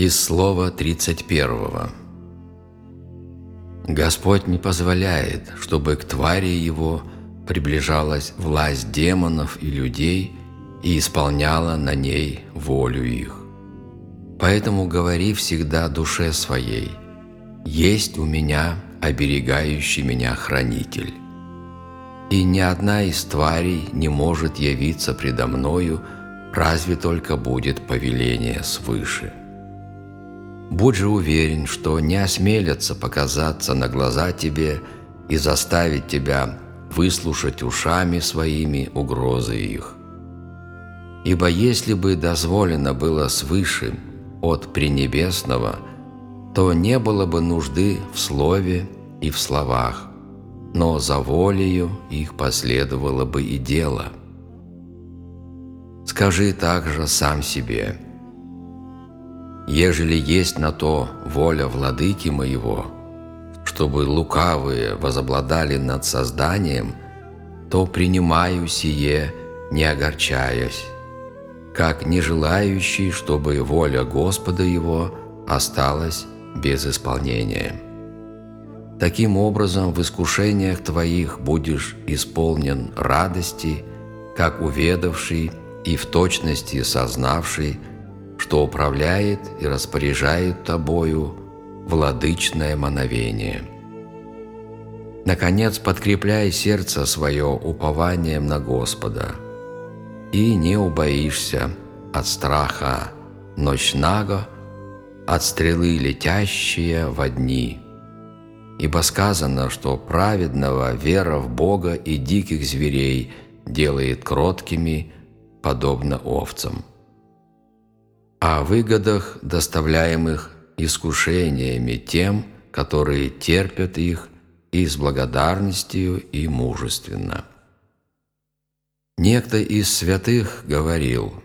Из слова 31. Господь не позволяет, чтобы к твари Его приближалась власть демонов и людей и исполняла на ней волю их. Поэтому говори всегда душе своей, «Есть у меня оберегающий меня хранитель». И ни одна из тварей не может явиться предо мною, разве только будет повеление свыше. Будь же уверен, что не осмелятся показаться на глаза тебе и заставить тебя выслушать ушами своими угрозы их. Ибо если бы дозволено было свыше от Пренебесного, то не было бы нужды в слове и в словах, но за волею их последовало бы и дело. Скажи также сам себе – ежели есть на то воля владыки моего, чтобы лукавые возобладали над созданием, то принимаю сие, не огорчаясь, как не желающий, чтобы воля Господа его осталась без исполнения. Таким образом, в искушениях твоих будешь исполнен радости, как уведавший и в точности сознавший, что управляет и распоряжает тобою владычное мановение. Наконец, подкрепляй сердце свое упованием на Господа, и не убоишься от страха ночного, от стрелы летящие во дни. Ибо сказано, что праведного вера в Бога и диких зверей делает кроткими, подобно овцам о выгодах, доставляемых искушениями тем, которые терпят их и с благодарностью и мужественно. Некто из святых говорил,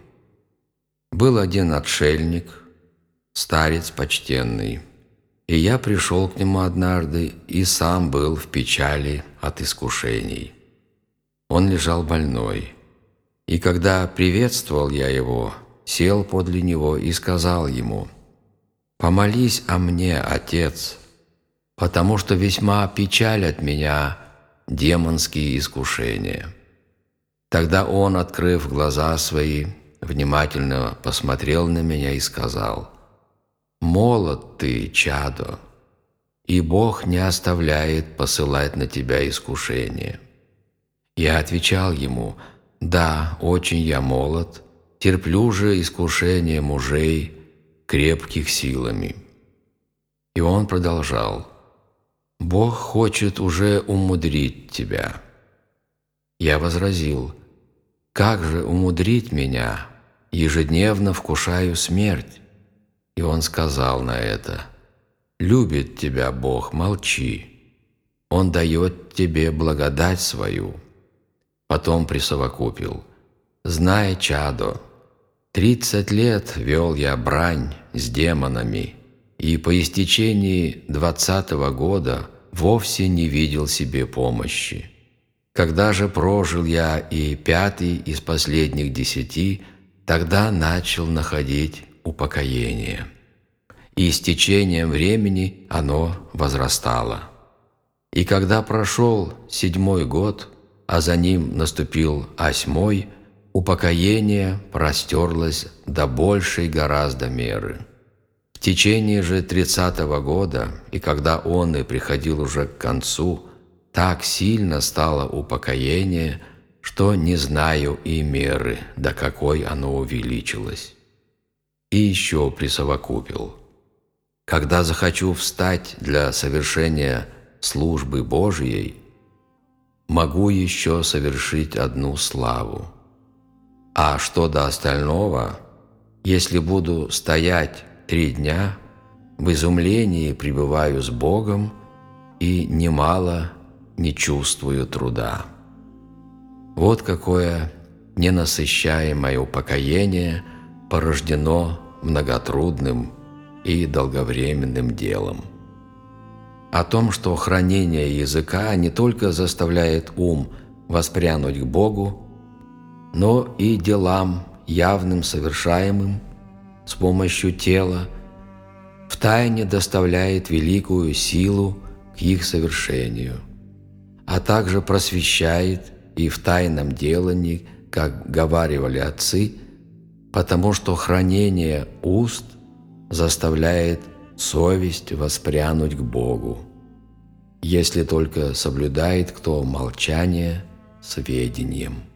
«Был один отшельник, старец почтенный, и я пришел к нему однажды и сам был в печали от искушений. Он лежал больной, и когда приветствовал я его – сел подле него и сказал ему, «Помолись о мне, Отец, потому что весьма печалят меня демонские искушения». Тогда он, открыв глаза свои, внимательно посмотрел на меня и сказал, «Молод ты, чадо, и Бог не оставляет посылать на тебя искушения». Я отвечал ему, «Да, очень я молод, терплю же искушение мужей, крепких силами». И он продолжал, «Бог хочет уже умудрить тебя». Я возразил, «Как же умудрить меня? Ежедневно вкушаю смерть». И он сказал на это, «Любит тебя Бог, молчи. Он дает тебе благодать свою». Потом присовокупил, «Знай, чадо, Тридцать лет вел я брань с демонами, и по истечении двадцатого года вовсе не видел себе помощи. Когда же прожил я и пятый из последних десяти, тогда начал находить упокоение. И с течением времени оно возрастало. И когда прошел седьмой год, а за ним наступил восьмой, упокоение простерлось до большей гораздо меры. В течение же тридцатого года, и когда он и приходил уже к концу, так сильно стало упокоение, что не знаю и меры, до какой оно увеличилось. И еще присовокупил. Когда захочу встать для совершения службы Божьей, могу еще совершить одну славу – а что до остального, если буду стоять три дня, в изумлении пребываю с Богом и немало не чувствую труда. Вот какое ненасыщаемое упокоение порождено многотрудным и долговременным делом. О том, что хранение языка не только заставляет ум воспрянуть к Богу, но и делам, явным совершаемым с помощью тела, в тайне доставляет великую силу к их совершению, а также просвещает и в тайном делании, как говаривали отцы, потому что хранение уст заставляет совесть воспрянуть к Богу, если только соблюдает кто молчание сведением.